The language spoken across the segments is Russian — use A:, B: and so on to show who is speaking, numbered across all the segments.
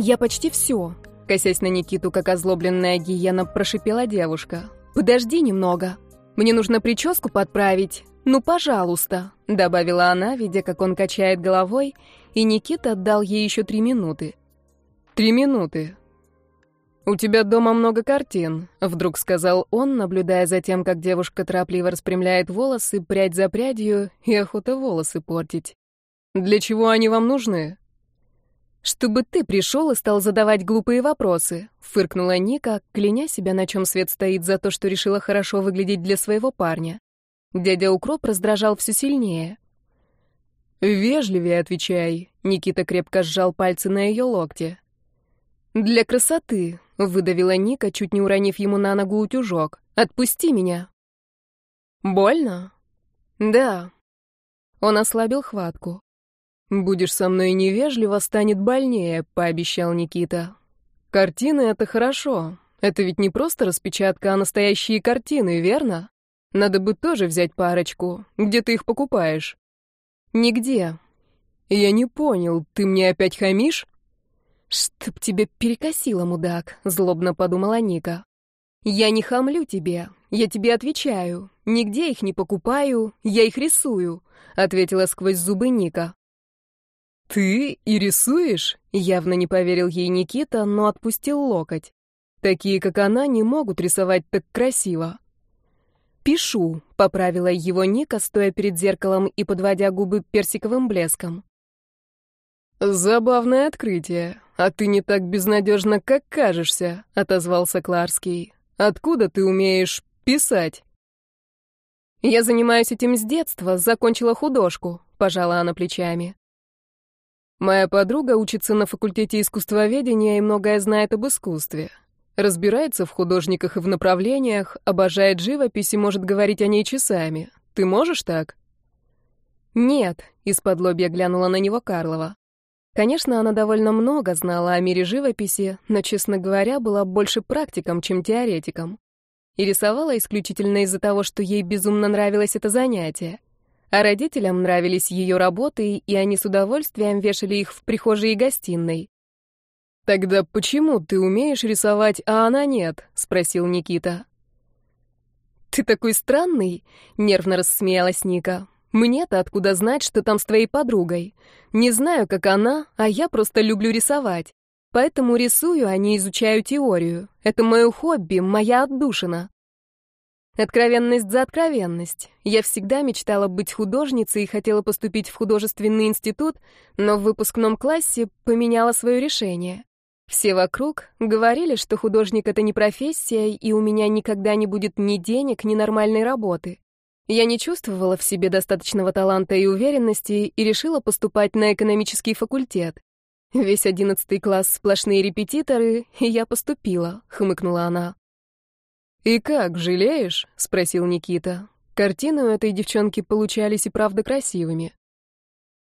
A: я почти все. Косясь на Никиту, как озлобленная гиена, прошипела девушка. «Подожди немного. Мне нужно прическу подправить. Ну, пожалуйста», — добавила она, видя, как он качает головой, и Никита отдал ей еще три минуты.
B: «Три минуты. У тебя дома много картин», — вдруг сказал он, наблюдая за тем, как девушка торопливо распрямляет волосы, прядь за прядью, и охота волосы портить. «Для чего они вам нужны?»
A: «Чтобы ты пришел и стал задавать глупые вопросы», — фыркнула Ника, кляня себя, на чем свет стоит за то, что решила хорошо выглядеть для своего парня. Дядя Укроп раздражал все сильнее.
B: «Вежливее отвечай», — Никита крепко сжал пальцы на ее локте.
A: «Для красоты», — выдавила Ника, чуть не уронив ему на ногу утюжок. «Отпусти меня».
B: «Больно?»
A: «Да». Он ослабил хватку.
B: «Будешь со мной невежливо, станет больнее», — пообещал Никита. «Картины — это хорошо. Это ведь не просто распечатка, а настоящие картины, верно? Надо бы тоже взять парочку. Где ты их покупаешь?»
A: «Нигде».
B: «Я не понял, ты мне опять хамишь?»
A: «Чтоб тебе перекосило, мудак», — злобно подумала Ника. «Я не хамлю тебе, я тебе отвечаю. Нигде их не покупаю, я их рисую», — ответила сквозь зубы Ника.
B: «Ты и рисуешь?» — явно не поверил ей Никита, но отпустил локоть. «Такие, как она, не могут рисовать так красиво».
A: «Пишу», — поправила его Ника, стоя перед зеркалом и подводя губы персиковым блеском.
B: «Забавное открытие. А ты не так безнадежна, как кажешься», — отозвался Кларский. «Откуда ты умеешь писать?»
A: «Я занимаюсь этим с детства, закончила художку», — пожала она плечами.
B: «Моя подруга учится на факультете искусствоведения и многое знает об искусстве. Разбирается в художниках и в направлениях, обожает живопись и может говорить о ней часами. Ты можешь так?»
A: «Нет», — из-под лобья глянула на него Карлова. Конечно, она довольно много знала о мире живописи, но, честно говоря, была больше практиком, чем теоретиком. И рисовала исключительно из-за того, что ей безумно нравилось это занятие. А родителям нравились ее работы, и они с удовольствием вешали их в прихожей и гостиной.
B: «Тогда почему ты умеешь рисовать, а она нет?» — спросил Никита.
A: «Ты такой странный!» — нервно рассмеялась Ника. Мне-то откуда знать, что там с твоей подругой? Не знаю, как она, а я просто люблю рисовать. Поэтому рисую, а не изучаю теорию. Это мое хобби, моя отдушина. Откровенность за откровенность. Я всегда мечтала быть художницей и хотела поступить в художественный институт, но в выпускном классе поменяла свое решение. Все вокруг говорили, что художник — это не профессия, и у меня никогда не будет ни денег, ни нормальной работы. Я не чувствовала в себе достаточного таланта и уверенности и решила поступать на экономический факультет. Весь одиннадцатый класс сплошные репетиторы, и я поступила, хмыкнула она.
B: «И как, жалеешь?» — спросил Никита. Картины у этой девчонки получались и правда красивыми.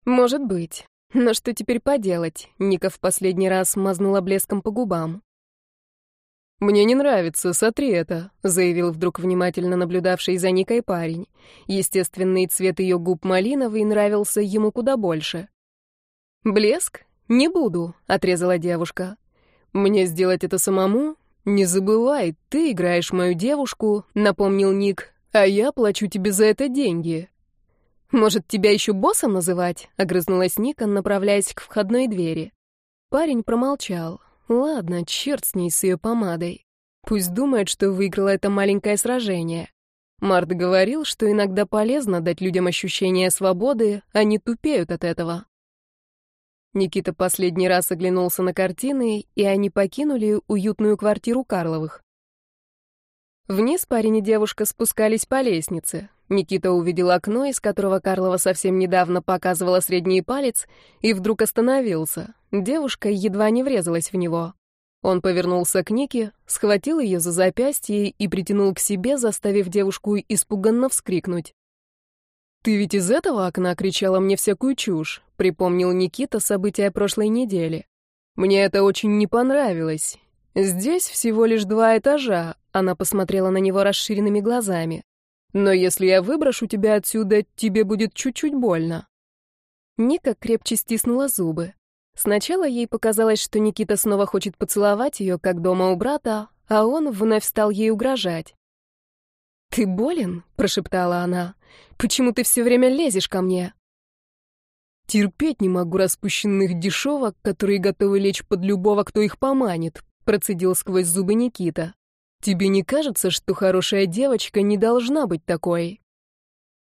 A: «Может быть. Но что теперь поделать?» Ника в последний раз мазнула блеском по губам.
B: «Мне не нравится, сотри это», — заявил вдруг внимательно наблюдавший за Никой парень. Естественный цвет ее губ малиновый нравился ему куда больше.
A: «Блеск? Не буду», — отрезала девушка.
B: «Мне сделать это самому? Не забывай, ты играешь мою девушку», — напомнил Ник, «а я плачу тебе за это деньги».
A: «Может, тебя еще боссом называть?» — огрызнулась Ника, направляясь к входной двери. Парень промолчал. Ладно, черт с ней, с ее помадой. Пусть думает, что выиграла это маленькое сражение. Март говорил, что иногда полезно дать людям ощущение свободы, они тупеют от этого. Никита последний раз оглянулся на картины, и они покинули уютную квартиру Карловых. Вниз парень и девушка спускались по лестнице. Никита увидел окно, из которого Карлова совсем недавно показывала средний палец, и вдруг остановился. Девушка едва не врезалась в него. Он повернулся к Нике, схватил ее за запястье и притянул к себе, заставив девушку испуганно вскрикнуть.
B: «Ты ведь из этого окна кричала мне всякую чушь», — припомнил Никита события прошлой недели. «Мне это очень не понравилось. Здесь всего лишь два этажа», — она посмотрела на него расширенными глазами. Но если я выброшу тебя отсюда, тебе будет чуть-чуть больно.
A: Ника крепче стиснула зубы. Сначала ей показалось, что Никита снова хочет поцеловать ее, как дома у брата, а он вновь стал ей угрожать. «Ты болен?» — прошептала она. «Почему ты все время лезешь ко мне?»
B: «Терпеть не могу распущенных дешевок, которые готовы лечь под любого, кто их поманит», — процедил сквозь зубы Никита. «Тебе не кажется, что хорошая девочка не должна быть такой?»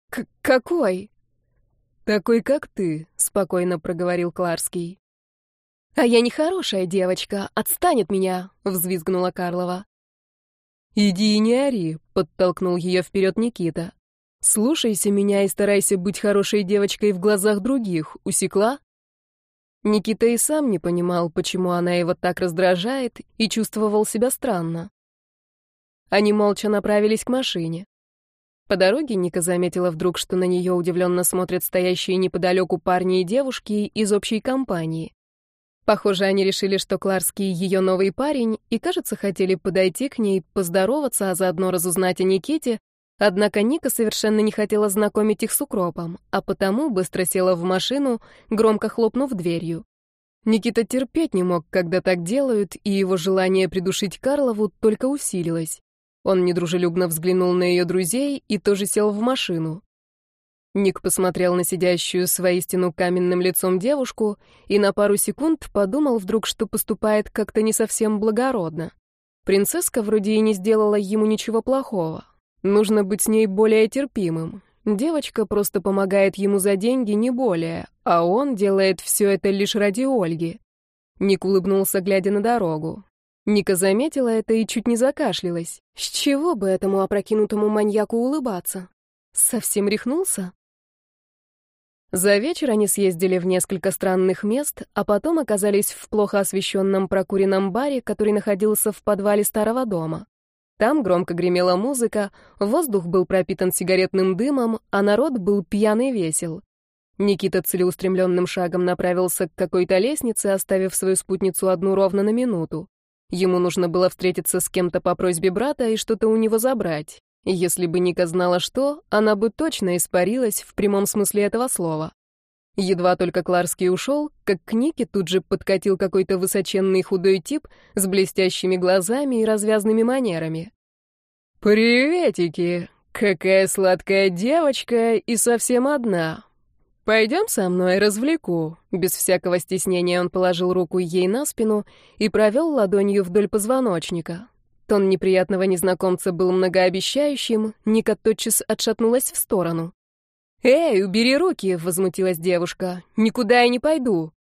A: К «Какой?»
B: «Такой, как ты», — спокойно проговорил Кларский.
A: «А я не хорошая девочка, отстанет меня», — взвизгнула Карлова.
B: «Иди и не ори», — подтолкнул ее вперед Никита. «Слушайся меня и старайся быть хорошей девочкой в глазах других. Усекла?» Никита и сам не понимал, почему она его так раздражает, и чувствовал себя странно. Они молча направились к машине. По дороге Ника заметила вдруг, что на нее удивленно смотрят стоящие неподалеку парни и девушки из общей компании. Похоже, они решили, что Кларский ее новый парень, и, кажется, хотели подойти к ней, поздороваться, а заодно разузнать о Никите, однако Ника совершенно не хотела знакомить их с укропом, а потому быстро села в машину, громко хлопнув дверью. Никита терпеть не мог, когда так делают, и его желание придушить Карлову только усилилось. Он недружелюбно взглянул на ее друзей и тоже сел в машину. Ник посмотрел на сидящую воистину каменным лицом девушку и на пару секунд подумал вдруг, что поступает как-то не совсем благородно. Принцесска вроде и не сделала ему ничего плохого. Нужно быть с ней более терпимым. Девочка просто помогает ему за деньги, не более, а он делает все это лишь ради Ольги. Ник улыбнулся, глядя на дорогу. Ника заметила это и чуть не закашлялась. С чего бы этому опрокинутому маньяку улыбаться? Совсем рехнулся? За вечер они съездили в несколько странных мест, а потом оказались в плохо освещенном прокуренном баре, который находился в подвале старого дома. Там громко гремела музыка, воздух был пропитан сигаретным дымом, а народ был пьяный весел. Никита целеустремленным шагом направился к какой-то лестнице, оставив свою спутницу одну ровно на минуту. Ему нужно было встретиться с кем-то по просьбе брата и что-то у него забрать. Если бы Ника знала что, она бы точно испарилась в прямом смысле этого слова. Едва только Кларский ушел, как к Нике тут же подкатил какой-то высоченный худой тип с блестящими глазами и развязными манерами. «Приветики! Какая сладкая девочка и совсем одна! Пойдем со мной, развлеку!» Без всякого стеснения он положил руку ей на спину и провел ладонью вдоль позвоночника. Тон неприятного незнакомца был многообещающим, Ника тотчас отшатнулась в сторону. «Эй, убери руки!» — возмутилась девушка. «Никуда я не пойду!»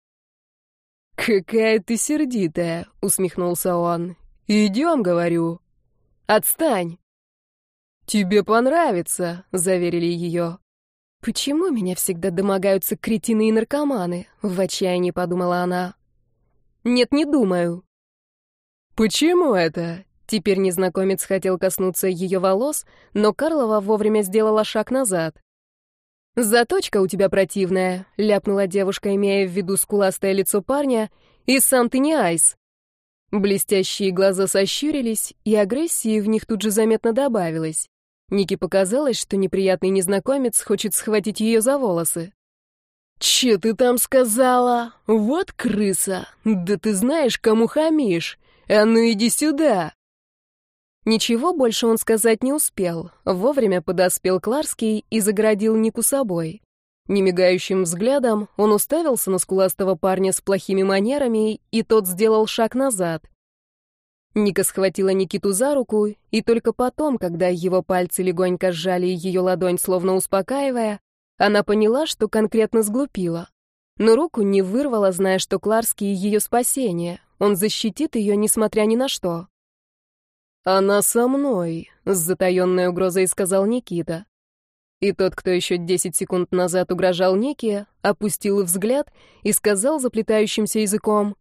B: «Какая ты сердитая!» — усмехнулся он. «Идем, говорю!» «Отстань!» «Тебе понравится!» — заверили ее. «Почему меня всегда домогаются кретины и наркоманы?» — в отчаянии подумала она. «Нет, не думаю». «Почему это?» Теперь незнакомец хотел коснуться ее волос, но Карлова вовремя сделала шаг назад. «Заточка у тебя противная», — ляпнула девушка, имея в виду скуластое лицо парня, «и сам ты не айс». Блестящие глаза сощурились, и агрессии в них тут же заметно добавилось. Нике показалось, что неприятный незнакомец хочет схватить ее за волосы. «Че ты там сказала? Вот крыса! Да ты знаешь, кому хамишь! А ну иди сюда!» Ничего больше он сказать не успел. Вовремя подоспел Кларский и заградил Нику собой. Немигающим взглядом он уставился на скуластого парня с плохими манерами, и тот сделал шаг назад. Ника схватила Никиту за руку, и только потом, когда его пальцы легонько сжали ее ладонь, словно успокаивая, она поняла, что конкретно сглупила. Но руку не вырвала, зная, что Кларский — ее спасение. Он защитит ее, несмотря ни на что. «Она со мной», — с затаенной угрозой сказал Никита. И тот, кто еще десять секунд назад угрожал Нике, опустил взгляд и сказал заплетающимся языком.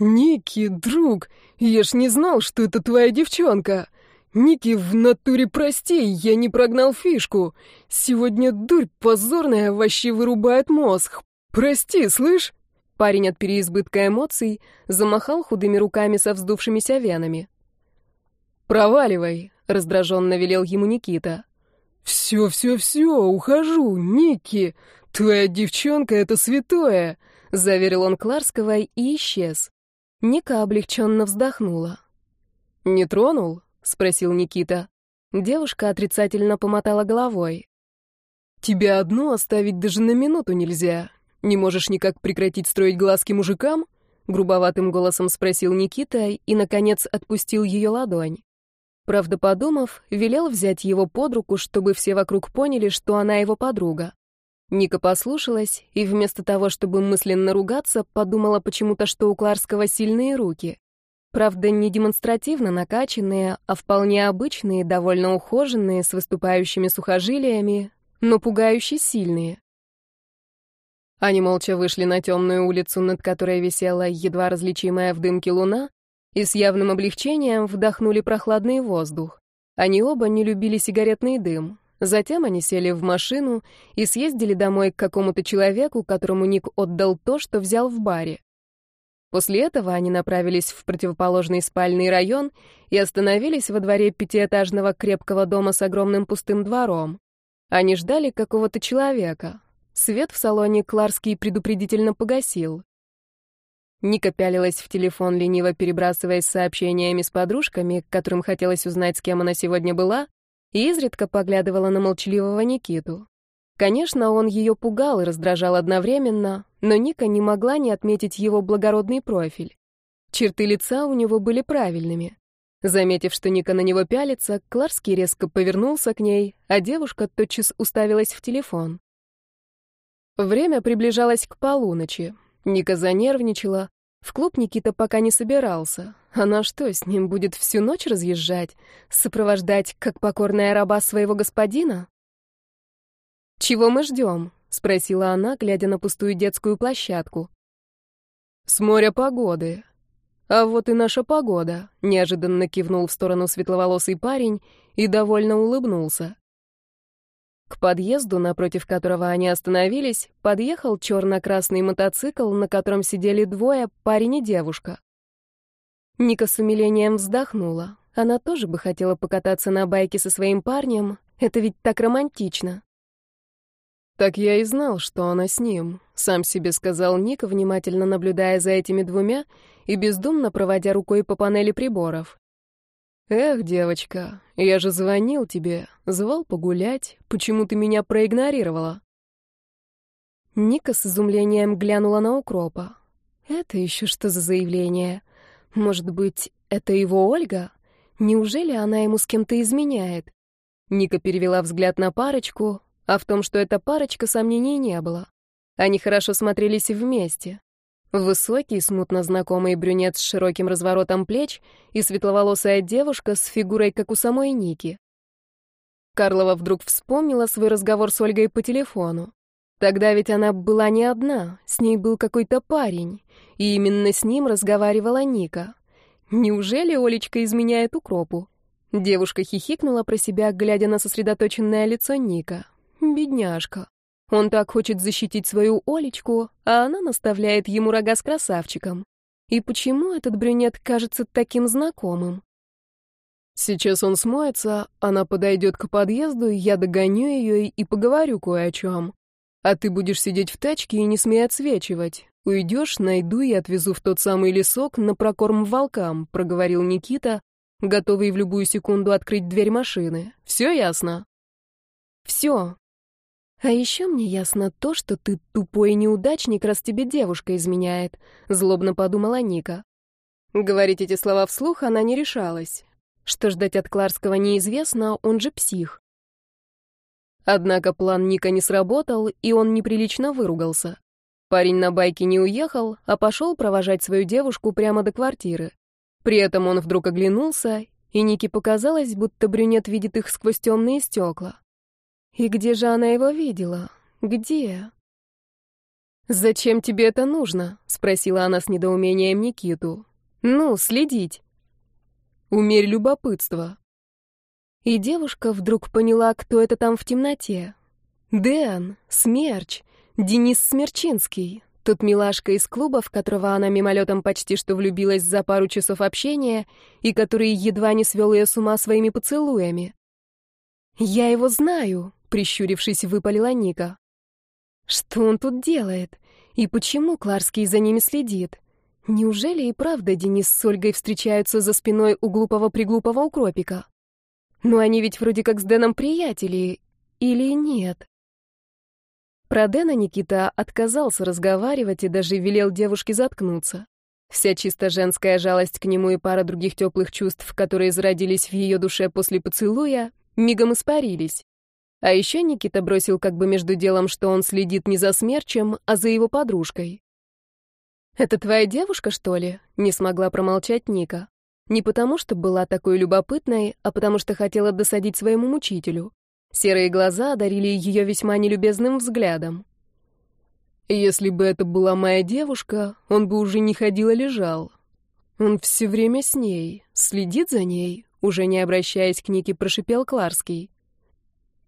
B: «Ники, друг, я ж не знал, что это твоя девчонка. Ники, в натуре прости, я не прогнал фишку. Сегодня дурь позорная вообще вырубает мозг. Прости, слышь?» Парень от переизбытка эмоций замахал худыми руками со вздувшимися венами. «Проваливай», — раздраженно велел ему Никита. «Все, все, все, ухожу, Ники. Твоя девчонка — это святое.
A: — заверил он Кларского и исчез. Ника облегченно вздохнула.
B: «Не тронул?» — спросил Никита.
A: Девушка отрицательно помотала головой.
B: «Тебя одну оставить даже на минуту нельзя. Не можешь никак прекратить строить глазки мужикам?» Грубоватым голосом спросил Никита и, наконец, отпустил ее ладонь.
A: Правда, подумав, велел взять его под руку, чтобы все вокруг поняли, что она его подруга. Ника послушалась и вместо того, чтобы мысленно ругаться, подумала почему-то, что у Кларского сильные руки. Правда, не демонстративно накачанные, а вполне обычные, довольно ухоженные, с выступающими сухожилиями, но пугающе сильные. Они молча вышли на темную улицу, над которой висела едва различимая в дымке луна, и с явным облегчением вдохнули прохладный воздух. Они оба не любили сигаретный дым. Затем они сели в машину и съездили домой к какому-то человеку, которому Ник отдал то, что взял в баре. После этого они направились в противоположный спальный район и остановились во дворе пятиэтажного крепкого дома с огромным пустым двором. Они ждали какого-то человека. Свет в салоне Кларский предупредительно погасил. Ника пялилась в телефон, лениво перебрасываясь сообщениями с подружками, которым хотелось узнать, с кем она сегодня была, и изредка поглядывала на молчаливого Никиту. Конечно, он ее пугал и раздражал одновременно, но Ника не могла не отметить его благородный профиль. Черты лица у него были правильными. Заметив, что Ника на него пялится, Кларский резко повернулся к ней, а девушка тотчас уставилась в телефон. Время приближалось к полуночи. Ника занервничала. В клуб Никита пока не собирался. Она что, с ним будет всю ночь разъезжать? Сопровождать, как покорная раба своего господина? «Чего мы ждем?» — спросила она, глядя на пустую детскую площадку.
B: «С моря погоды. А вот и наша погода», — неожиданно кивнул в сторону светловолосый парень и довольно улыбнулся.
A: К подъезду, напротив которого они остановились, подъехал черно-красный мотоцикл, на котором сидели двое, парень и девушка. Ника с умилением вздохнула. Она тоже бы хотела покататься на байке со своим парнем. Это ведь так романтично.
B: «Так я и знал, что она с ним», — сам себе сказал Ника, внимательно наблюдая за этими двумя и бездумно проводя рукой по панели приборов. «Эх, девочка, я же звонил тебе, звал погулять, почему ты меня проигнорировала?»
A: Ника с изумлением глянула на укропа. «Это еще что за заявление? Может быть, это его Ольга? Неужели она ему с кем-то изменяет?» Ника перевела взгляд на парочку, а в том, что это парочка, сомнений не было. Они хорошо смотрелись вместе. Высокий, смутно знакомый брюнет с широким разворотом плеч и светловолосая девушка с фигурой, как у самой Ники. Карлова вдруг вспомнила свой разговор с Ольгой по телефону. Тогда ведь она была не одна, с ней был какой-то парень, и именно с ним разговаривала Ника. Неужели Олечка изменяет укропу? Девушка хихикнула про себя, глядя на сосредоточенное лицо Ника. Бедняжка. Он так хочет защитить свою Олечку, а она наставляет ему рога с красавчиком. И почему этот брюнет кажется таким знакомым?
B: Сейчас он смоется, она подойдет к подъезду, я догоню ее и поговорю кое о чем. А ты будешь сидеть в тачке и не смей отсвечивать. Уйдешь, найду и отвезу в тот самый лесок на прокорм волкам, проговорил Никита, готовый в любую секунду открыть дверь машины. Все ясно?
A: Все, а еще мне ясно то, что ты тупой неудачник, раз тебе девушка изменяет, злобно подумала Ника. Говорить эти слова вслух она не решалась. Что ждать от Кларского неизвестно, он же псих. Однако план Ника не сработал, и он неприлично выругался. Парень на байке не уехал, а пошел провожать свою девушку прямо до квартиры. При этом он вдруг оглянулся, и Нике показалось, будто брюнет видит их сквозь темные стекла. И где же она его видела? Где? «Зачем тебе это нужно?» — спросила она с недоумением Никиту. «Ну, следить».
B: «Умерь любопытство».
A: И девушка вдруг поняла, кто это там в темноте. Дэн, Смерч, Денис Смерчинский, тот милашка из клуба, в которого она мимолетом почти что влюбилась за пару часов общения и который едва не свел ее с ума своими поцелуями. «Я его знаю», прищурившись, выпалила Ника. Что он тут делает? И почему Кларский за ними следит? Неужели и правда Денис с Ольгой встречаются за спиной у глупого-приглупого укропика? Но они ведь вроде как с Дэном приятели, или нет? Про Дэна Никита отказался разговаривать и даже велел девушке заткнуться. Вся чисто женская жалость к нему и пара других теплых чувств, которые зародились в ее душе после поцелуя, мигом испарились. А еще Никита бросил как бы между делом, что он следит не за смерчем, а за его подружкой. «Это твоя девушка, что ли?» — не смогла промолчать Ника. Не потому, что была такой любопытной, а потому что хотела досадить своему мучителю. Серые глаза одарили ее весьма нелюбезным взглядом. «Если бы это была моя девушка, он бы уже не ходил, а лежал. Он все время с ней, следит за ней», уже не обращаясь к Нике, прошипел Кларский.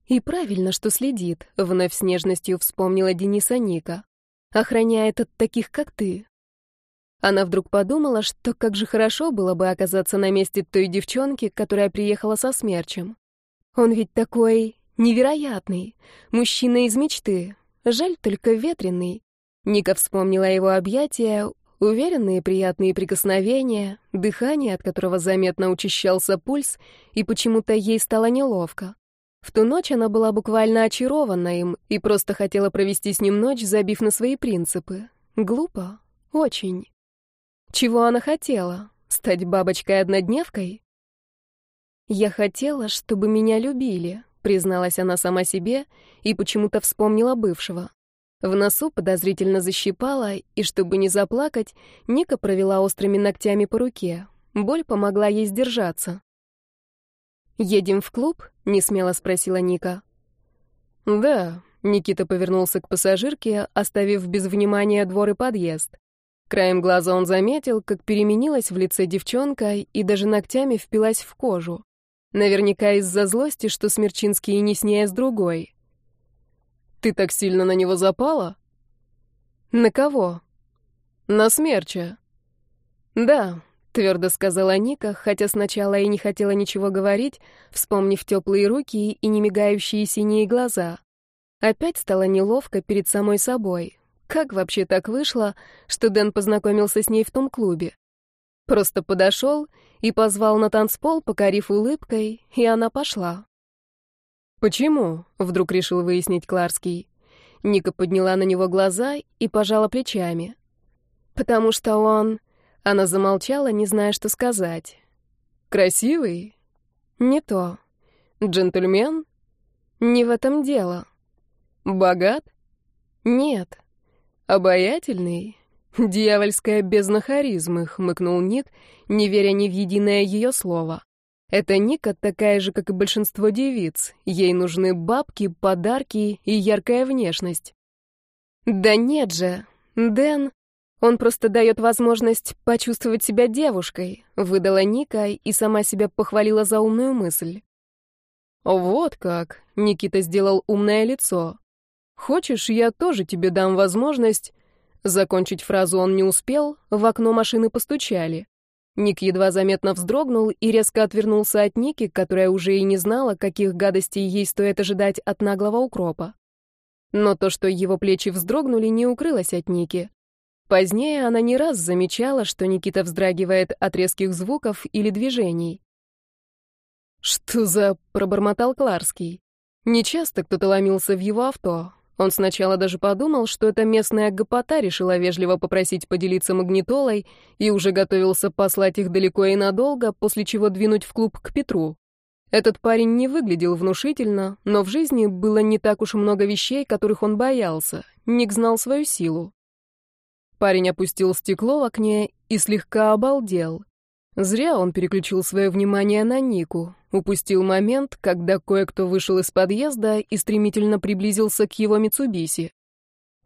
A: И правильно, что следит, вновь с нежностью вспомнила Дениса Ника. Охраняет от таких, как ты. Она вдруг подумала, что как же хорошо было бы оказаться на месте той девчонки, которая приехала со смерчем. Он ведь такой невероятный, мужчина из мечты. Жаль только ветреный. Ника вспомнила его объятия, уверенные приятные прикосновения, дыхание, от которого заметно учащался пульс, и почему-то ей стало неловко. В ту ночь она была буквально очарована им и просто хотела провести с ним ночь, забив на свои принципы. Глупо. Очень. Чего она хотела? Стать бабочкой-однодневкой? «Я хотела, чтобы меня любили», — призналась она сама себе и почему-то вспомнила бывшего. В носу подозрительно защипала, и чтобы не заплакать, Ника провела острыми ногтями по руке. Боль помогла ей сдержаться. «Едем в клуб?» — несмело спросила Ника.
B: «Да», — Никита повернулся к пассажирке, оставив без внимания двор и подъезд. Краем глаза он заметил, как переменилась в лице девчонка и даже ногтями впилась в кожу. Наверняка из-за злости, что Смерчинский не с ней, а с другой. «Ты так сильно на него запала?»
A: «На кого?»
B: «На Смерча».
A: «Да, твердо сказала Ника, хотя сначала и не хотела ничего говорить, вспомнив теплые руки и немигающие синие глаза. Опять стало неловко перед самой собой. Как вообще так вышло, что Дэн познакомился с ней в том клубе? Просто подошел и позвал на танцпол, покорив улыбкой, и она пошла.
B: «Почему?» — вдруг решил выяснить Кларский.
A: Ника подняла на него глаза и пожала плечами. «Потому что он...» Она замолчала, не зная, что сказать.
B: «Красивый?»
A: «Не то».
B: «Джентльмен?»
A: «Не в этом дело».
B: «Богат?»
A: «Нет».
B: «Обаятельный?» «Дьявольская бездна харизмы», — хмыкнул Ник, не веря ни в единое ее слово. Эта Ника такая же, как и большинство девиц. Ей нужны бабки, подарки и яркая внешность.
A: «Да нет же, Дэн...» Он просто дает возможность почувствовать себя девушкой, выдала Ника и сама себя похвалила за умную мысль.
B: Вот как, Никита сделал умное лицо. Хочешь, я тоже тебе дам возможность... Закончить фразу он не успел, в окно машины постучали. Ник едва заметно вздрогнул и резко отвернулся от Ники, которая уже и не знала, каких гадостей ей стоит ожидать от наглого укропа. Но то, что его плечи вздрогнули, не укрылось от Ники. Позднее она не раз замечала, что Никита вздрагивает от резких звуков или движений. «Что за...» — пробормотал Кларский. Нечасто кто-то ломился в его авто. Он сначала даже подумал, что эта местная гопота решила вежливо попросить поделиться магнитолой и уже готовился послать их далеко и надолго, после чего двинуть в клуб к Петру. Этот парень не выглядел внушительно, но в жизни было не так уж много вещей, которых он боялся. Ник знал свою силу. Парень опустил стекло в окне и слегка обалдел. Зря он переключил свое внимание на Нику. Упустил момент, когда кое-кто вышел из подъезда и стремительно приблизился к его Митсубиси.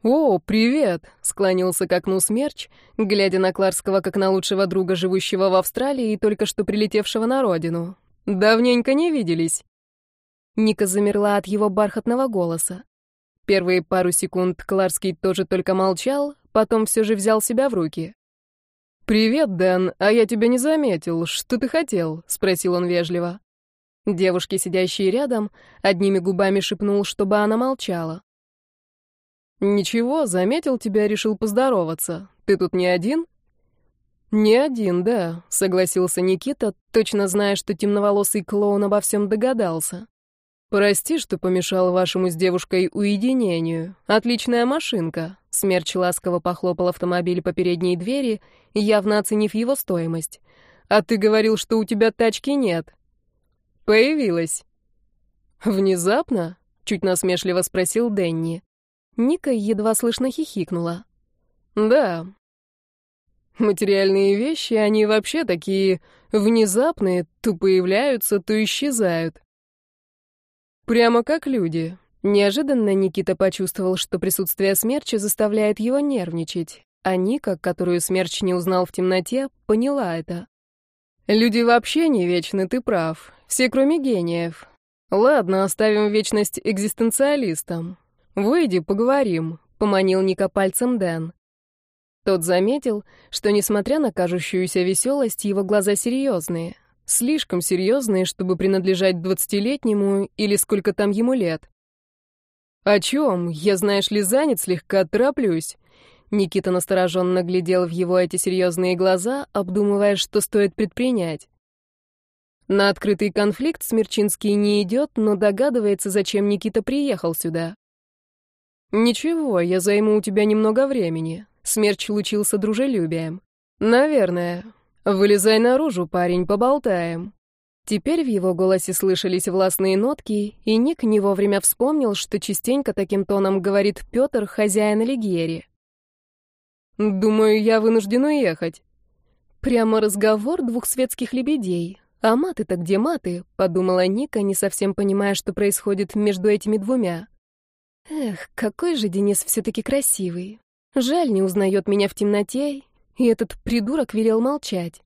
B: «О, привет!» — склонился к окну Смерч, глядя на Кларского как на лучшего друга, живущего в Австралии и только что прилетевшего на родину. «Давненько не виделись».
A: Ника замерла от его бархатного голоса.
B: Первые пару секунд Кларский тоже только молчал, Потом все же взял себя в руки. «Привет, Дэн, а я тебя не заметил. Что ты хотел?» — спросил он вежливо.
A: Девушки, сидящие рядом, одними губами шепнул, чтобы она молчала.
B: «Ничего, заметил тебя, решил поздороваться. Ты тут не один?» «Не один, да», — согласился Никита, точно зная, что темноволосый клоун обо всем догадался. «Прости, что помешал вашему с девушкой уединению. Отличная машинка», — Смерч ласково похлопал автомобиль по передней двери, явно оценив его стоимость. «А ты говорил, что у тебя тачки нет». «Появилась». «Внезапно?» — чуть насмешливо спросил Дэнни. Ника едва слышно хихикнула. «Да. Материальные вещи, они вообще такие внезапные, то появляются, то исчезают. Прямо как люди. Неожиданно Никита почувствовал, что присутствие смерча заставляет его нервничать, а Ника, которую смерч не узнал в темноте, поняла это. «Люди вообще не вечны, ты прав. Все, кроме гениев. Ладно, оставим вечность экзистенциалистам. «Выйди, поговорим», — поманил Ника пальцем Дэн. Тот заметил, что, несмотря на кажущуюся веселость, его глаза серьезные. Слишком серьезные, чтобы принадлежать двадцатилетнему или сколько там ему лет. «О чем? Я, знаешь ли, занят, слегка тороплюсь». Никита настороженно глядел в его эти серьезные глаза, обдумывая, что стоит предпринять. На открытый конфликт Смерчинский не идет, но догадывается, зачем Никита приехал сюда. «Ничего, я займу у тебя немного времени», — Смерч лучился дружелюбием. «Наверное. Вылезай наружу, парень, поболтаем». Теперь в его голосе слышались властные нотки, и Ник не вовремя вспомнил, что частенько таким тоном говорит Петр, хозяин Алигьери. «Думаю, я вынужден уехать». Прямо разговор двух светских лебедей. «А маты-то где маты?» — подумала Ника, не совсем понимая, что происходит между этими двумя. Эх, какой же Денис все-таки красивый. Жаль, не узнает меня в темноте, и этот придурок велел молчать.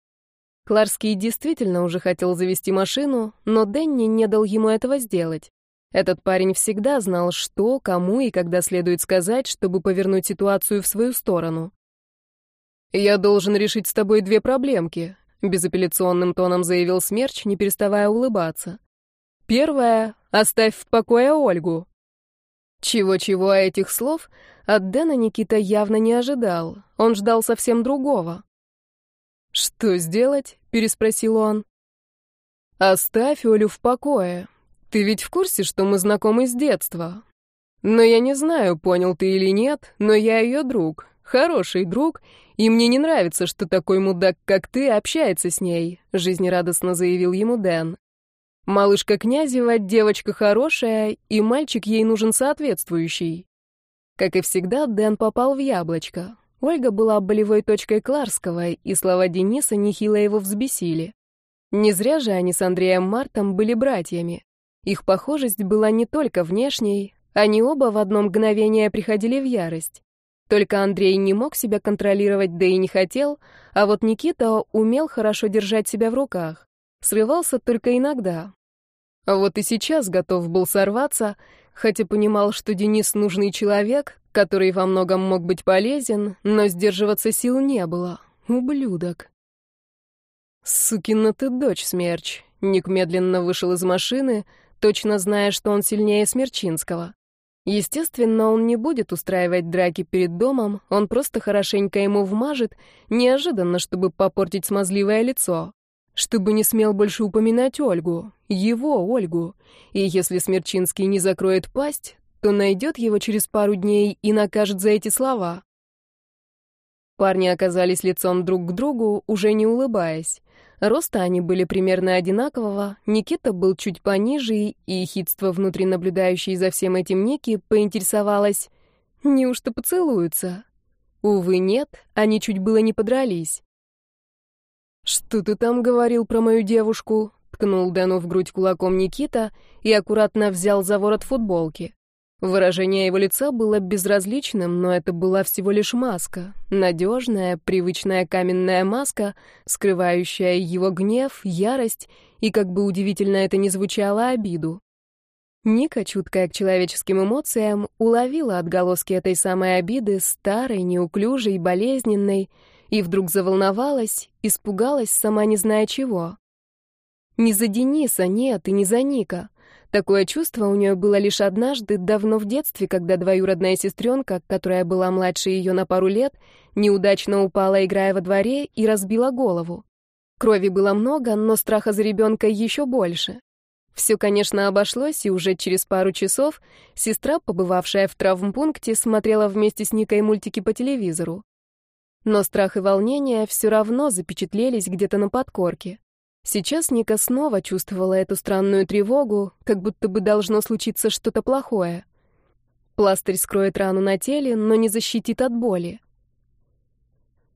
B: Кларский действительно уже хотел завести машину, но Дэнни не дал ему этого сделать. Этот парень всегда знал, что, кому и когда следует сказать, чтобы повернуть ситуацию в свою сторону. «Я должен решить с тобой две проблемки», — безапелляционным тоном заявил Смерч, не переставая улыбаться. «Первая — оставь в покое Ольгу. Чего-чего а этих слов от Дэна Никита явно не ожидал. Он ждал совсем другого. «Что сделать?» — переспросил он. «Оставь Олю в покое. Ты ведь в курсе, что мы знакомы с детства? Но я не знаю, понял ты или нет, но я ее друг, хороший друг, и мне не нравится, что такой мудак, как ты, общается с ней», — жизнерадостно заявил ему Дэн. Малышка Князева — девочка хорошая, и мальчик ей нужен соответствующий. Как и всегда, Дэн попал в яблочко. Ольга была болевой точкой Кларского, и слова Дениса нехило его взбесили. Не зря же они с Андреем Мартом были братьями. Их похожесть была не только внешней, они оба в одно мгновение приходили в ярость. Только Андрей не мог себя контролировать, да и не хотел, а вот Никита умел хорошо держать себя в руках. Срывался только иногда. Вот и сейчас готов был сорваться, хотя понимал, что Денис нужный человек, который во многом мог быть полезен, но сдерживаться сил не было. Ублюдок. «Сукина ты дочь, Смерч!» Ник медленно вышел из машины, точно зная, что он сильнее Смерчинского. Естественно, он не будет устраивать драки перед домом, он просто хорошенько ему вмажет, неожиданно, чтобы попортить смазливое лицо чтобы не смел больше упоминать Ольгу, его Ольгу, и если Смерчинский не закроет пасть, то найдет его через пару дней и накажет за эти слова. Парни оказались лицом друг к другу, уже не улыбаясь. Роста они были примерно одинакового, Никита был чуть пониже, и хитство внутри наблюдающей за всем этим Ники поинтересовалась, неужто поцелуются? Увы, нет, они чуть было не подрались. «Что ты там говорил про мою девушку?» — ткнул Дэну в грудь кулаком Никита и аккуратно взял за ворот футболки. Выражение его лица было безразличным, но это была всего лишь маска. Надежная, привычная каменная маска, скрывающая его гнев, ярость и, как бы удивительно это ни звучало, обиду. Ника, чуткая к человеческим эмоциям, уловила отголоски этой самой обиды, старой, неуклюжей, болезненной, и вдруг заволновалась, испугалась, сама не зная чего. Не за Дениса, нет, и не за Ника.
A: Такое чувство у нее было лишь однажды, давно в детстве, когда двоюродная сестренка, которая была младше ее на пару лет, неудачно упала, играя во дворе, и разбила голову. Крови было много, но страха за ребенка еще больше. Все, конечно, обошлось, и уже через пару часов сестра, побывавшая в травмпункте, смотрела вместе с Никой мультики по телевизору. Но страх и волнение все равно запечатлелись где-то на подкорке. Сейчас Ника снова чувствовала эту странную тревогу, как будто бы должно случиться что-то плохое. Пластырь скроет рану на теле, но не защитит от боли.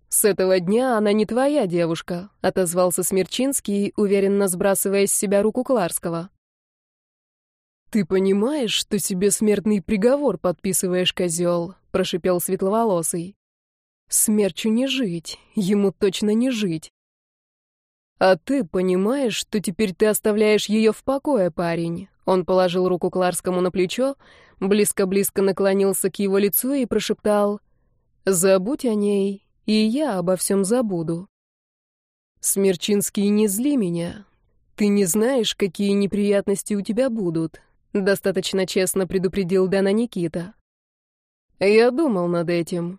B: «С этого дня она не твоя девушка», — отозвался Смерчинский, уверенно сбрасывая с себя руку Кларского. «Ты понимаешь, что себе смертный приговор подписываешь, козел?» — прошипел Светловолосый. «Смерчу не жить, ему точно не жить. «А ты понимаешь, что теперь ты оставляешь ее в покое, парень?» Он положил руку Кларскому на плечо, близко-близко наклонился к его лицу и прошептал «Забудь о ней, и я обо всем забуду». «Смерчинский, не зли меня. Ты не знаешь, какие неприятности у тебя будут», — достаточно честно предупредил Дана Никита. «Я думал над этим».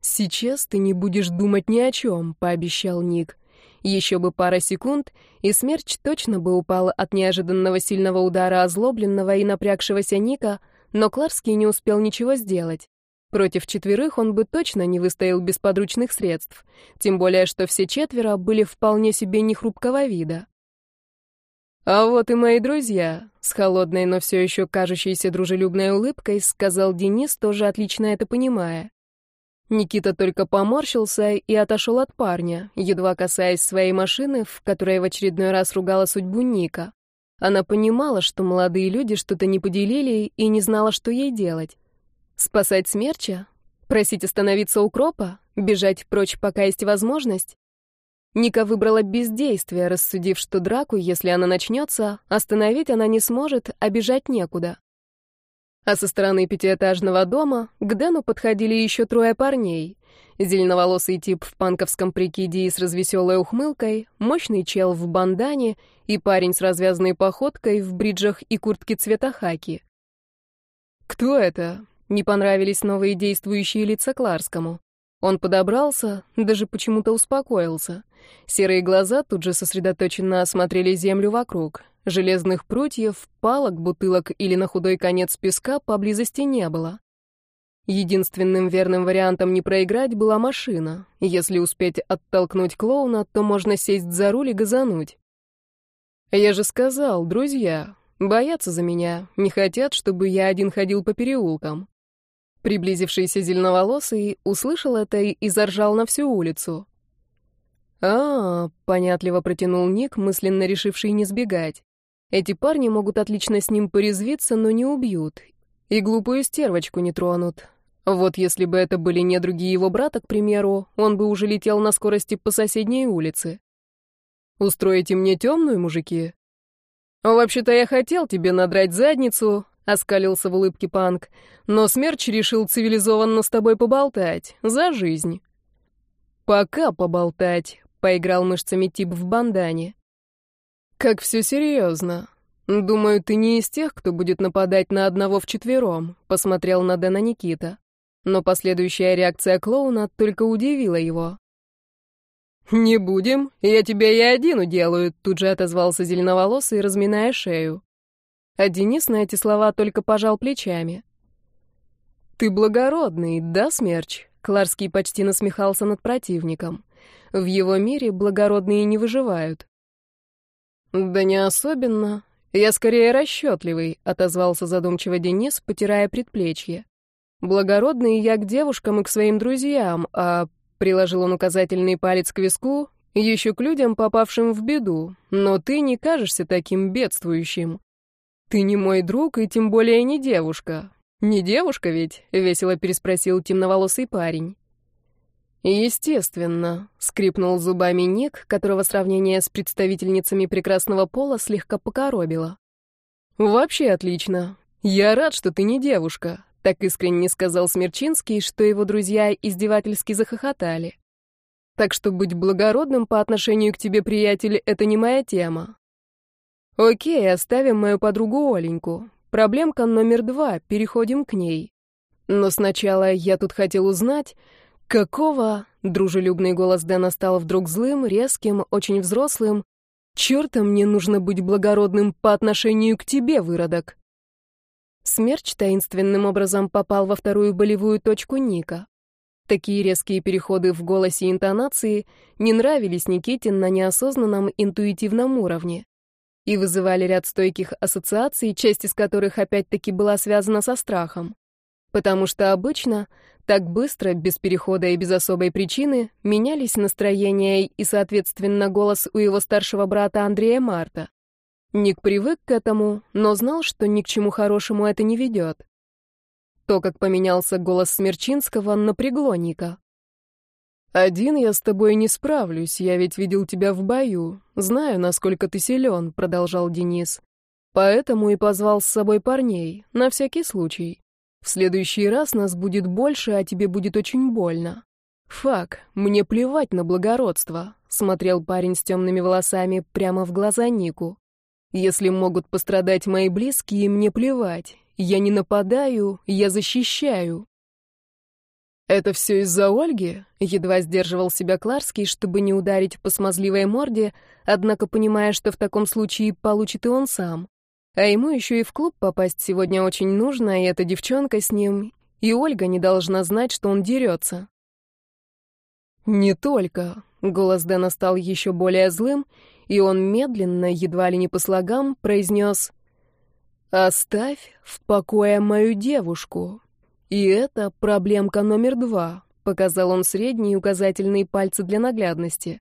B: «Сейчас ты не будешь думать ни о чем», — пообещал Ник. Еще бы пара секунд, и смерч точно бы упал от неожиданного сильного удара озлобленного и напрягшегося Ника, но Кларский не успел ничего сделать. Против четверых он бы точно не выстоял без подручных средств, тем более что все четверо были вполне себе нехрупкого вида. «А вот и мои друзья», — с холодной, но все еще кажущейся дружелюбной улыбкой сказал Денис, тоже отлично это понимая. Никита только поморщился и отошел от парня, едва касаясь своей машины, в которой в очередной раз ругала судьбу Ника. Она понимала, что молодые люди что-то не поделили и не знала, что ей делать. Спасать смерча? Просить остановиться укропа? Бежать прочь, пока есть возможность? Ника выбрала бездействие, рассудив, что драку, если она начнется, остановить она не сможет, а бежать некуда. А со стороны пятиэтажного дома к Дэну подходили еще трое парней. Зеленоволосый тип в панковском прикиде и с развеселой ухмылкой, мощный чел в бандане и парень с развязанной походкой в бриджах и куртке цвета хаки. «Кто это?» — не понравились новые действующие лица Кларскому. Он подобрался, даже почему-то успокоился. Серые глаза тут же сосредоточенно осмотрели землю вокруг. Железных прутьев, палок, бутылок или на худой конец песка поблизости не было. Единственным верным вариантом не проиграть была машина. Если успеть оттолкнуть клоуна, то можно сесть за руль и газануть. Я же сказал, друзья, боятся за меня, не хотят, чтобы я один ходил по переулкам. Приблизившийся зеленоволосый услышал это и заржал на всю улицу. «А, -а — понятливо протянул Ник, мысленно решивший не сбегать. Эти парни могут отлично с ним порезвиться, но не убьют. И глупую стервочку не тронут. Вот если бы это были недруги его брата, к примеру, он бы уже летел на скорости по соседней улице. «Устроите мне темную, мужики?» «Вообще-то я хотел тебе надрать задницу», — оскалился в улыбке Панк, «но Смерч решил цивилизованно с тобой поболтать. За жизнь». «Пока поболтать», — поиграл мышцами тип в бандане. «Как все серьезно. Думаю, ты не из тех, кто будет нападать на одного вчетвером», — посмотрел на Дэна Никита. Но последующая реакция клоуна только удивила его. «Не будем, я тебя и один уделаю», — тут же отозвался зеленоволосый, разминая шею. А Денис на эти слова только пожал плечами. «Ты благородный, да, Смерч?» Кларский почти насмехался над противником. В его мире благородные не выживают. «Да не особенно. Я скорее расчетливый», — отозвался задумчиво Денис, потирая предплечье. «Благородный я к девушкам и к своим друзьям, а...» — приложил он указательный палец к виску, «еще к людям, попавшим в беду. Но ты не кажешься таким бедствующим. Ты не мой друг и тем более не девушка. Не девушка ведь?» — весело переспросил темноволосый парень. «Естественно», — скрипнул зубами Ник, которого сравнение с представительницами прекрасного пола слегка покоробило. «Вообще отлично. Я рад, что ты не девушка», — так искренне сказал Смерчинский, что его друзья издевательски захохотали. «Так что быть благородным по отношению к тебе, приятель, это не моя тема».
A: Окей, оставим мою подругу Оленьку. Проблемка номер два, переходим к ней. Но сначала я тут хотел узнать, какого... Дружелюбный голос Дэна стал вдруг злым, резким, очень взрослым. «Чёрта мне нужно быть благородным по отношению к тебе, выродок!» Смерч таинственным образом попал во вторую болевую точку Ника. Такие резкие переходы в голосе и интонации не нравились Никитин на неосознанном интуитивном уровне и вызывали ряд стойких ассоциаций, часть из которых опять-таки была связана со страхом. Потому что обычно так быстро, без перехода и без особой причины, менялись настроения и, соответственно, голос у его старшего брата Андрея Марта. Ник привык к этому, но знал, что ни к чему хорошему это не ведет. То, как поменялся голос Смерчинского, напрягло Ника. «Один я с тобой не справлюсь, я ведь видел тебя в бою. Знаю, насколько ты силен», — продолжал Денис. «Поэтому и позвал с собой парней, на всякий случай. В следующий раз нас будет больше, а тебе будет очень больно. Фак, мне плевать на благородство, смотрел парень с темными волосами прямо в глаза Нику. Если могут пострадать мои близкие, мне плевать. Я не нападаю, я защищаю. Это все из-за Ольги? Едва сдерживал себя Кларский, чтобы не ударить по смазливой морде, однако понимая, что в таком случае получит и он сам. А ему еще и в клуб попасть сегодня очень нужно, и эта девчонка с ним, и Ольга не должна знать, что он дерется. «Не только». Голос Дэна стал еще более злым, и он медленно, едва ли не по слогам, произнес «Оставь в покое мою девушку». И это проблемка номер два, показал он средние указательные пальцы для наглядности.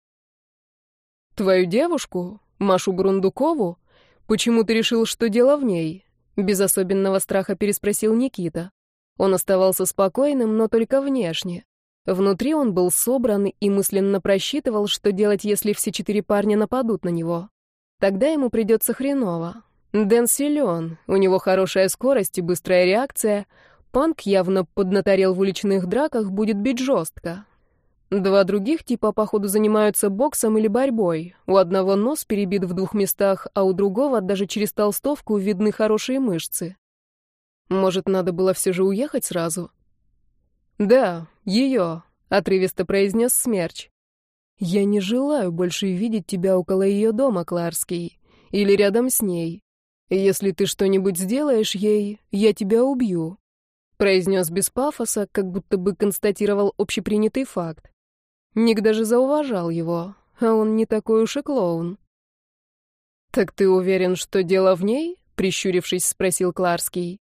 A: «Твою девушку? Машу Брундукову?» «Почему ты решил, что дело в ней?» Без особенного страха переспросил Никита. Он оставался спокойным, но только внешне. Внутри он был собран и мысленно просчитывал, что делать, если все четыре парня нападут на него. Тогда ему придется хреново. Дэн силен, у него хорошая скорость и быстрая реакция. Панк явно поднаторел в уличных драках, будет бить жестко. Два других типа, походу, занимаются боксом или борьбой. У одного нос перебит в двух местах, а у другого даже через толстовку видны хорошие мышцы. Может, надо было все же уехать сразу? «Да, ее», — отрывисто произнес Смерч. «Я не желаю больше видеть тебя около ее дома, Кларский, или рядом с ней. Если ты что-нибудь сделаешь ей, я тебя убью», — произнес без пафоса, как будто бы констатировал общепринятый факт. Ник даже зауважал его, а он не такой уж и клоун. «Так ты уверен, что дело в ней?» — прищурившись, спросил Кларский.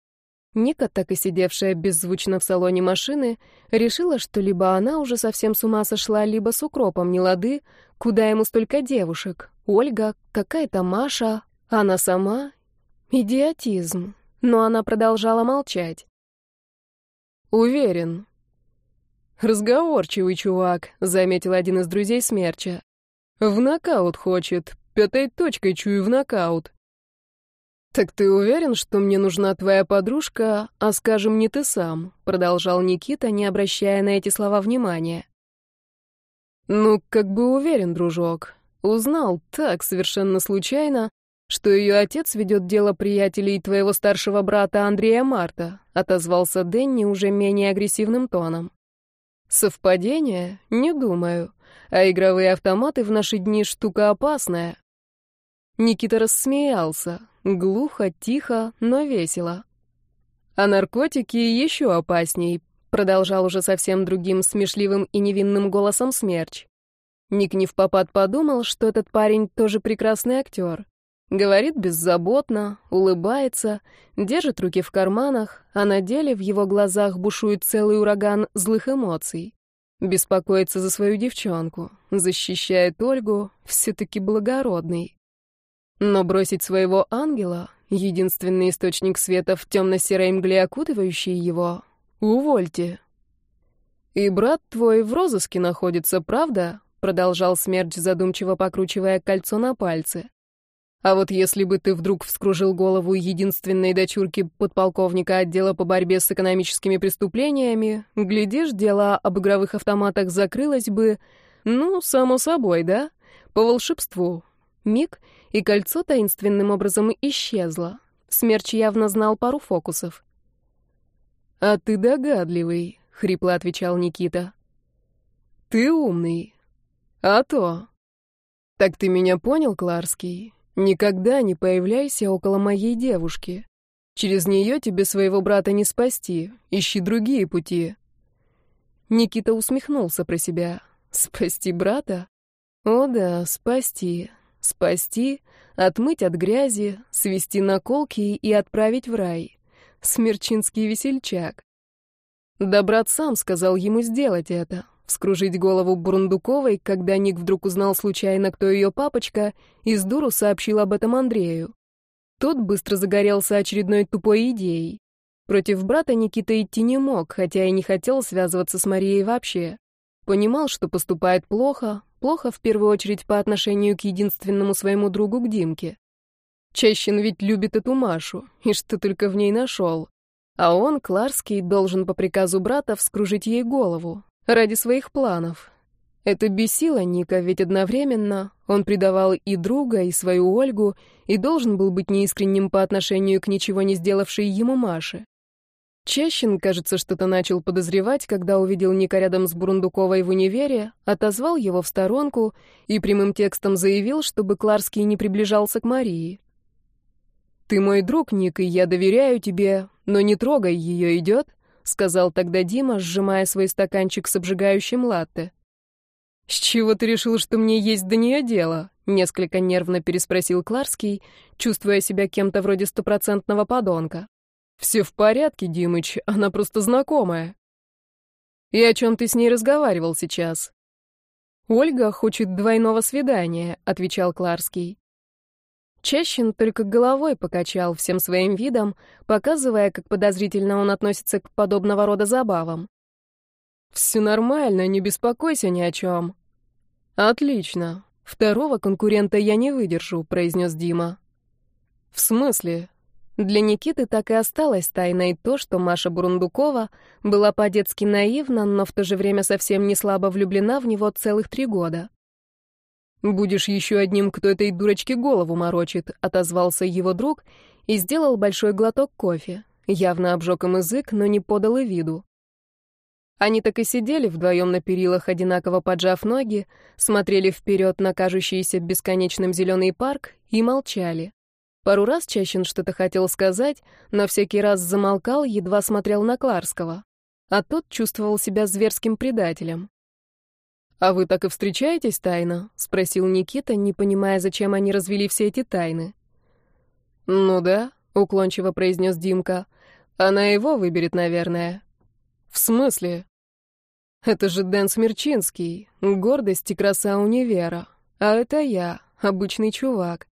A: Ника, так и сидевшая беззвучно в салоне машины, решила, что либо она уже совсем с ума сошла, либо с укропом не лады, куда ему столько девушек. Ольга, какая-то Маша, она сама. Идиотизм. Но она продолжала молчать. «Уверен», «Разговорчивый чувак», — заметил один из друзей Смерча. «В нокаут хочет. Пятой точкой чую в нокаут». «Так ты уверен, что мне нужна твоя подружка, а, скажем, не ты сам?» — продолжал Никита, не обращая на эти слова внимания. «Ну, как бы уверен, дружок. Узнал так, совершенно случайно, что ее отец ведет дело приятелей твоего старшего брата Андрея Марта», — отозвался Дэнни уже менее агрессивным тоном. Совпадение? Не думаю. А игровые автоматы в наши дни штука опасная. Никита рассмеялся. Глухо, тихо, но весело. А наркотики еще опасней, продолжал уже совсем другим смешливым и невинным голосом Смерч. Ник не в попад подумал, что этот парень тоже прекрасный актер. Говорит беззаботно, улыбается, держит руки в карманах, а на деле в его глазах бушует целый ураган злых эмоций. Беспокоится за свою девчонку, защищает Ольгу, все-таки благородный. Но бросить своего ангела, единственный источник света в темно-серой мгле, окутывающей его, увольте. «И брат твой в розыске находится, правда?» — продолжал Смерч, задумчиво покручивая кольцо на пальце. А вот если бы ты вдруг вскружил голову единственной дочурки подполковника отдела по борьбе с экономическими преступлениями, глядишь, дело об игровых автоматах закрылось бы, ну, само собой, да? По волшебству. Миг, и кольцо таинственным образом исчезло. Смерч явно знал пару фокусов.
B: «А ты догадливый», — хрипло отвечал Никита. «Ты умный. А то...» «Так ты меня понял, Кларский? Никогда не появляйся около моей девушки. Через нее тебе своего брата не спасти. Ищи другие пути».
A: Никита усмехнулся про себя. «Спасти брата? О да, спасти. Спасти, отмыть от грязи, свести на колки и отправить в рай. Смерчинский весельчак. Да брат сам сказал ему сделать это, вскружить голову Бурундуковой, когда Ник вдруг узнал случайно, кто ее папочка, и с дуру сообщил об этом Андрею. Тот быстро загорелся очередной тупой идеей. Против брата Никита идти не мог, хотя и не хотел связываться с Марией вообще. Понимал, что поступает плохо, плохо в первую очередь по отношению к единственному своему другу, к Димке. Чащин ведь любит эту Машу, и что только в ней нашел. А он, Кларский, должен по приказу брата вскружить ей голову, ради своих планов. Это бесило Ника, ведь одновременно он предавал и друга, и свою Ольгу, и должен был быть неискренним по отношению к ничего не сделавшей ему Маше. Чащин, кажется, что-то начал подозревать, когда увидел Ника рядом с Бурундуковой в универе, отозвал его в сторонку и прямым текстом заявил, чтобы Кларский не приближался к Марии. «Ты мой друг, Ник, и я доверяю тебе, но не трогай ее, идет?» — сказал тогда Дима, сжимая свой стаканчик с обжигающим латте. «С чего ты решил, что мне есть до нее дело?» — несколько нервно переспросил Кларский, чувствуя себя кем-то вроде стопроцентного подонка. «Все в порядке, Димыч, она просто знакомая». «И о чем ты с ней разговаривал сейчас?» «Ольга хочет двойного свидания», — отвечал Кларский. Чащин только головой покачал всем своим видом, показывая, как подозрительно он относится к подобного рода забавам. «Все нормально, не беспокойся ни о чем». «Отлично. Второго конкурента я не выдержу», — произнес Дима. «В смысле?» Для Никиты так и осталось тайной то, что Маша Бурундукова была по-детски наивна, но в то же время совсем не слабо влюблена в него целых три года. «Будешь еще одним, кто этой дурочке голову морочит», — отозвался его друг и сделал большой глоток кофе. Явно обжег им язык, но не подал и виду. Они так и сидели вдвоем на перилах, одинаково поджав ноги, смотрели вперед на кажущийся бесконечным зеленый парк и молчали. Пару раз Чащин что-то хотел сказать, но всякий раз замолкал, едва смотрел на Кларского. А тот чувствовал себя зверским предателем. «А вы так и встречаетесь тайно?» — спросил Никита, не понимая, зачем они развели все эти тайны. «Ну да», — уклончиво произнес Димка. «Она его выберет, наверное». «В смысле?» «Это же Дэн Смерчинский, гордость и краса универа. А это я, обычный чувак.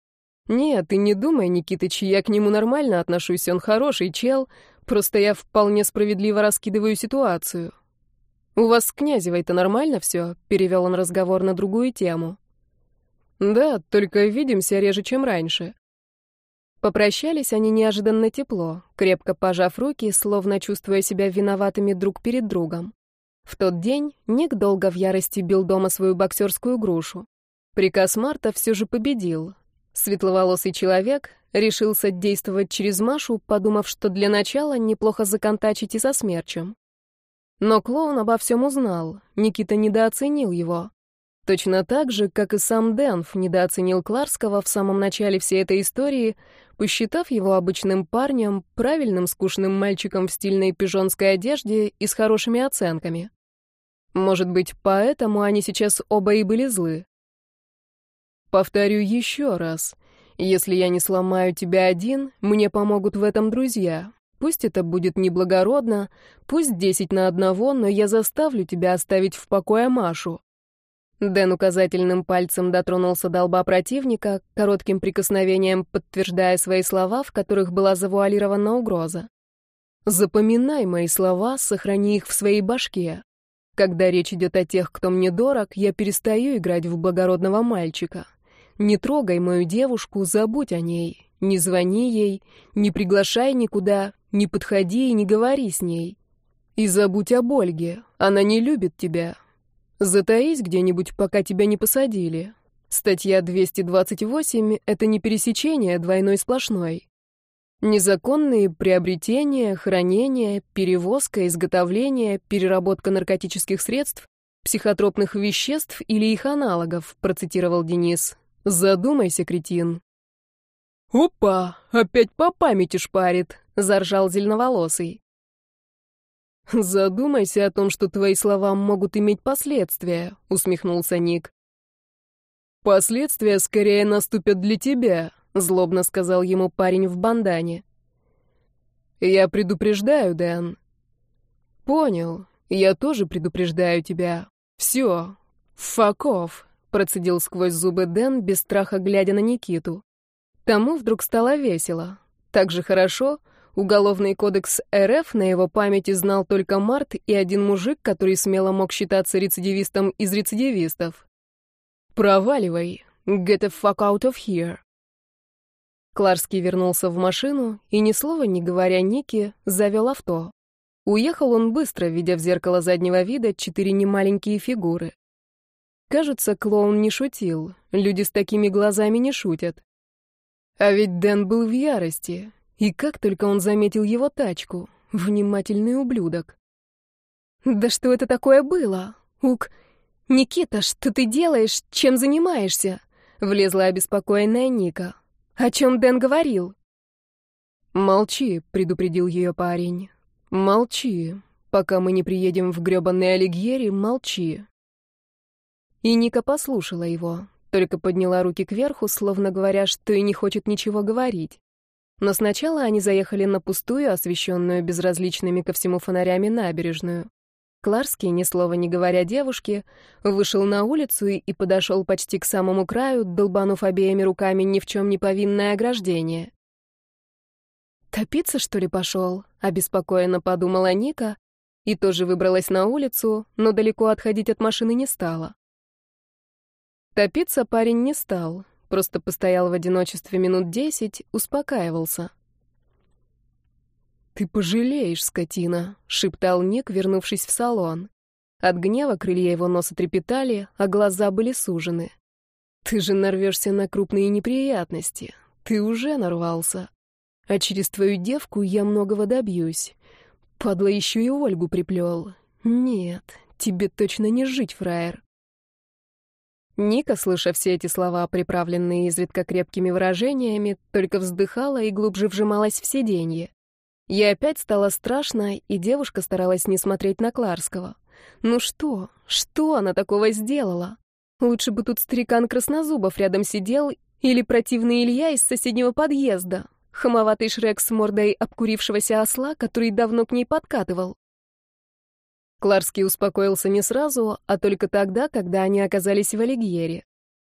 A: Нет, ты не думай, Никитыч, я к нему нормально отношусь, он хороший чел, просто я вполне справедливо раскидываю ситуацию. «У вас с Князевой-то нормально все?» — перевел он разговор на другую тему. «Да, только видимся реже, чем раньше». Попрощались они неожиданно тепло, крепко пожав руки, словно чувствуя себя виноватыми друг перед другом. В тот день Ник долго в ярости бил дома свою боксерскую грушу. Приказ Марта все же победил. Светловолосый человек решился действовать через Машу, подумав, что для начала неплохо законтачить и со смерчем. Но клоун обо всем узнал, Никита недооценил его. Точно так же, как и сам Дэнф недооценил Кларского в самом начале всей этой истории, посчитав его обычным парнем, правильным скучным мальчиком в стильной пижонской одежде и с хорошими оценками. Может быть, поэтому они сейчас оба и были злы. Повторю еще раз. Если я не сломаю тебя один, мне помогут в этом друзья. Пусть это будет неблагородно, пусть десять на одного, но я заставлю тебя оставить в покое Машу». Дэн указательным пальцем дотронулся до лба противника, коротким прикосновением подтверждая свои слова, в которых была завуалирована угроза. «Запоминай мои слова, сохрани их в своей башке. Когда речь идет о тех, кто мне дорог, я перестаю играть в благородного мальчика. Не трогай мою девушку, забудь о ней. Не звони ей, не приглашай никуда, не подходи и не говори с ней. И забудь об Ольге, она не любит тебя. Затаись где-нибудь, пока тебя не посадили.
B: Статья 228 — это не пересечение двойной сплошной. Незаконные приобретения, хранение, перевозка, изготовление, переработка наркотических средств, психотропных веществ или их аналогов, процитировал Денис. Задумайся, кретин. «Опа! Опять по памяти шпарит!» — заржал зеленоволосый. «Задумайся о том, что твои слова могут иметь последствия», — усмехнулся Ник. «Последствия скорее наступят для тебя», — злобно сказал ему парень в бандане. «Я предупреждаю, Дэн». «Понял. Я тоже предупреждаю тебя. Все. Факов», — процедил сквозь зубы Дэн, без страха глядя на Никиту. Тому вдруг стало весело. Так же хорошо, уголовный кодекс РФ на его памяти знал только Март и один мужик, который смело мог считаться рецидивистом из рецидивистов. «Проваливай. Get the fuck out of here». Кларский вернулся в машину и, ни слова не говоря Нике, завел авто. Уехал он быстро, видя в зеркало заднего вида четыре немаленькие фигуры. Кажется, клоун не шутил. Люди с такими глазами не шутят. А ведь Дэн был в ярости. И как только он заметил его тачку. Внимательный ублюдок. «Да что это такое было? Ук, Никита, что ты делаешь? Чем занимаешься?» Влезла обеспокоенная Ника. «О чем Дэн говорил?» «Молчи», — предупредил ее парень. «Молчи. Пока мы не приедем в грёбаный Алигьери, молчи». И Ника послушала его только подняла руки кверху, словно говоря, что и не хочет ничего говорить. Но сначала они заехали на пустую, освещенную безразличными ко всему фонарями набережную. Кларский, ни слова не говоря девушке, вышел на улицу и, подошел почти к самому краю, долбанув обеими руками ни в чем не повинное ограждение. «Топиться, что ли, пошел?» — обеспокоенно подумала Ника, и тоже выбралась на улицу, но далеко отходить от машины не стала. Топиться парень не стал, просто постоял в одиночестве минут десять, успокаивался. «Ты пожалеешь, скотина», — шептал Ник, вернувшись в салон. От гнева крылья его носа трепетали, а глаза были сужены. «Ты же нарвешься на крупные неприятности. Ты уже нарвался. А через твою девку я многого добьюсь. Падла еще и Ольгу приплел. Нет, тебе точно не жить, фраер». Ника, слыша все эти слова, приправленные изредка крепкими выражениями, только вздыхала и глубже вжималась в сиденье. Ей опять стало страшно, и девушка старалась не смотреть на Кларского. Ну что? Что она такого сделала? Лучше бы тут старикан Краснозубов рядом сидел или противный Илья из соседнего подъезда, хамоватый Шрек с мордой обкурившегося осла, который давно к ней подкатывал. Кларский успокоился не сразу, а только тогда, когда они оказались в Алигьере.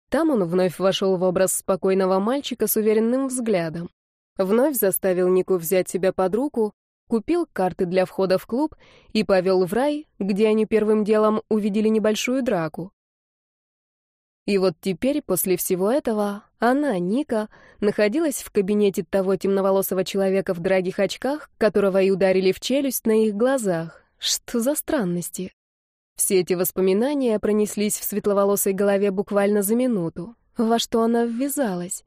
B: Там он вновь вошел в образ спокойного мальчика с уверенным взглядом. Вновь заставил Нику взять себя под руку, купил карты для входа в клуб и повел в рай, где они первым делом увидели небольшую драку. И вот теперь, после всего этого, она, Ника, находилась в кабинете того темноволосого человека в дорогих очках, которого и ударили в челюсть на их глазах. Что за странности? Все эти воспоминания пронеслись в светловолосой голове буквально за минуту. Во что она ввязалась?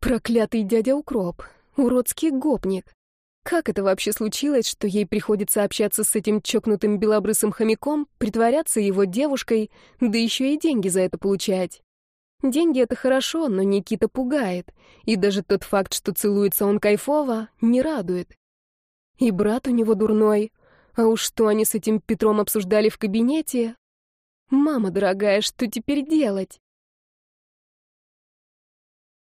B: Проклятый дядя Укроп, уродский гопник. Как это вообще случилось, что ей приходится общаться с этим чокнутым белобрысым хомяком, притворяться его девушкой, да еще и деньги за это получать? Деньги — это хорошо, но Никита пугает, и даже тот факт, что целуется он кайфово, не радует. И брат у него дурной, а уж что они с этим Петром обсуждали в кабинете? Мама дорогая, что теперь делать?